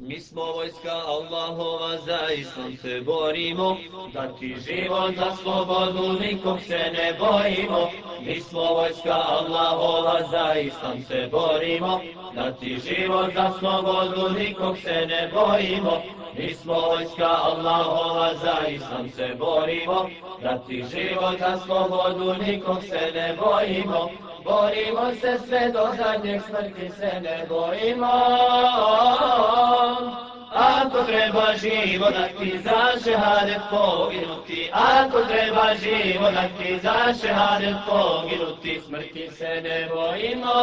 Mi smo vojska Allahova, za islam se borimo, da ti život za slobodu nikom se ne bojimo. Mi smo vojska Allahova, za islam se borimo, da ti život za slobodu nikom se ne bojimo. Mi smo vojska Allahova, za islam se borimo, da ti život za slobodu nikom se ne bojimo. Borimo se sve do zadnjeg smrti se ne bojimo. Ako treba živo da ti za šehadet poginuti, ako treba živo da ti za šehadet poginuti, smrti se ne bojimo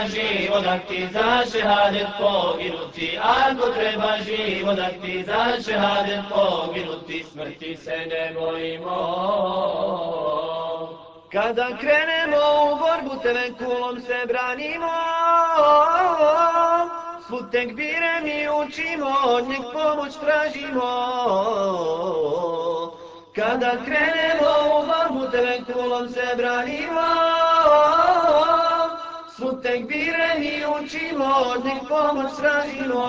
treba živo ti za šehadet poginuti, ako treba živo ti za šehadet poginuti, smrti se ne bojimo. Kada krenemo u borbu tebe kulom se branimo. Svud tekbire mi učimo, od njeg pomoć tražimo. Kada krenemo u borbu tebe kulom se branimo tekbire ni učimo, od pomoć tražimo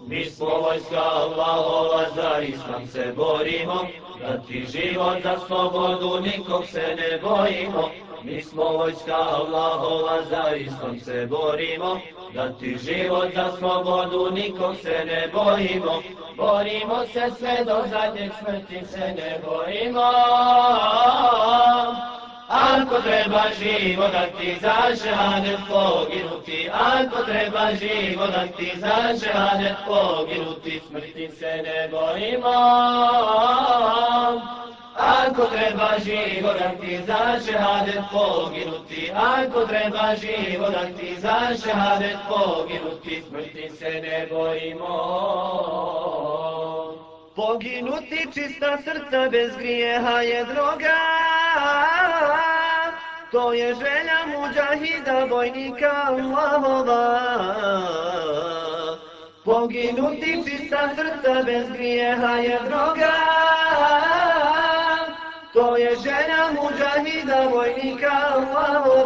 Mi smo vojska Allahova, za islam se borimo da ti život za slobodu nikog se ne bojimo. Mi smo vojska Allahova, za islam se borimo. Da ti život za slobodu nikog se ne bojimo. Borimo se sve do zadnjeg smrti se ne bojimo. Ako treba živo da ti za šehadet poginuti, ako treba živo da ti za šehadet poginuti, smrti se ne bojimo. Ako treba živo da ti za šehadet poginuti, ako treba živo da ti za šehadet poginuti, smrti se ne bojimo. Poginuti čista srca bez grijeha je droga, to je želja muđahida bojnika Allahova. Poginuti čista srca bez grijeha je droga, to je želja muđahida vojnika Allahova.